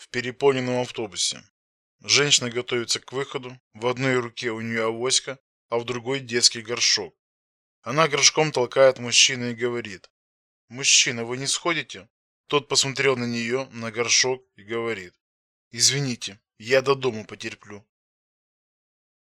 в переполненном автобусе. Женщина готовится к выходу. В одной руке у нее авоська, а в другой детский горшок. Она горшком толкает мужчину и говорит: "Мужчина, вы не сходите?" Тот посмотрел на нее, на горшок и говорит: "Извините, я до дома потерплю".